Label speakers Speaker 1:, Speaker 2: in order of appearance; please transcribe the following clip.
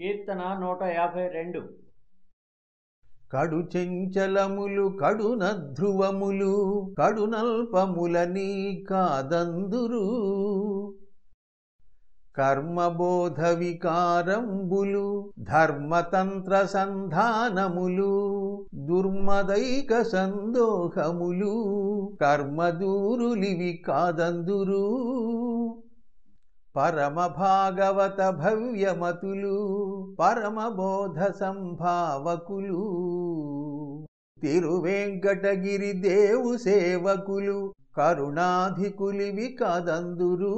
Speaker 1: కీర్తన నూట యాభై రెండు.
Speaker 2: కడు చెంచలములు కడున ధ్రువములు కడునల్పములని కాదందురు. కర్మబోధ వికారంబులు ధర్మతంత్ర సంధానములు దుర్మదైక సందోహములు కర్మదూరులివి కాదందురు. పరమ భాగవత భవ్యమతులు పరమబోధ సంభావకులు తిరువెంకటగిరి దేవు సేవకులు కరుణాధికులివి కదందురు.